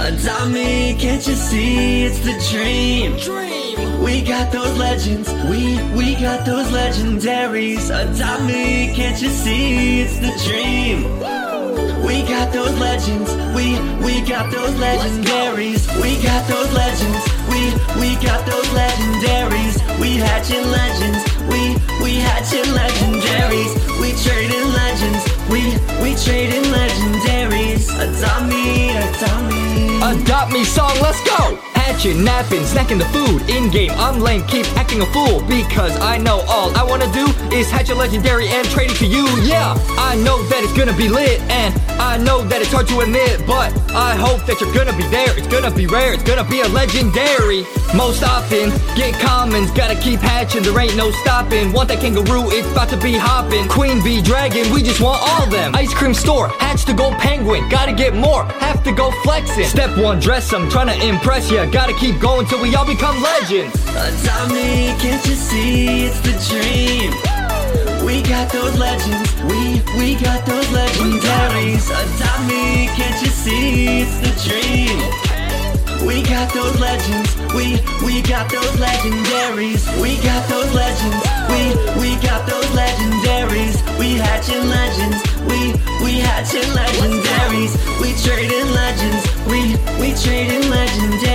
Me, can't you see it's the dream? Dream. We got those legends, we we got those legendaries. Me, can't you see it's the dream? We got those legends, we we got those legendaries. We got those legends, we we got those legendaries. We hatching legends, we we hatching legendaries. We trading legends, we we trading legendaries. Adopt me, adopt me. Me song, let's go! Hatching, napping, snacking the food in game. I'm lame, keep acting a fool because I know all I wanna do is hatch a legendary and trade it to you. Yeah, I know that it's gonna be lit, and I know that it's hard to admit, but I hope that you're gonna be there. It's gonna be rare, it's gonna be a legendary. Most often, get commons, gotta keep hatching, there ain't no stopping. Want that kangaroo, it's about to be hopping. Queen bee, dragon, we just want all them. Ice cream store, hatch the gold penguin, gotta get more, have to go flexing. Step one, dress them, trying to impress ya. Gotta gotta keep going till we all become legends. Tommy, can't you see it's the dream? We got those legends, we, we got those legendaries. Tommy, can't you see it's the dream? We got those legends, we, we got those legendaries. We got those legends, we, we got those legendaries. We hatching legends, we, we hatching legendaries. We trading legends, we, we trading legendaries.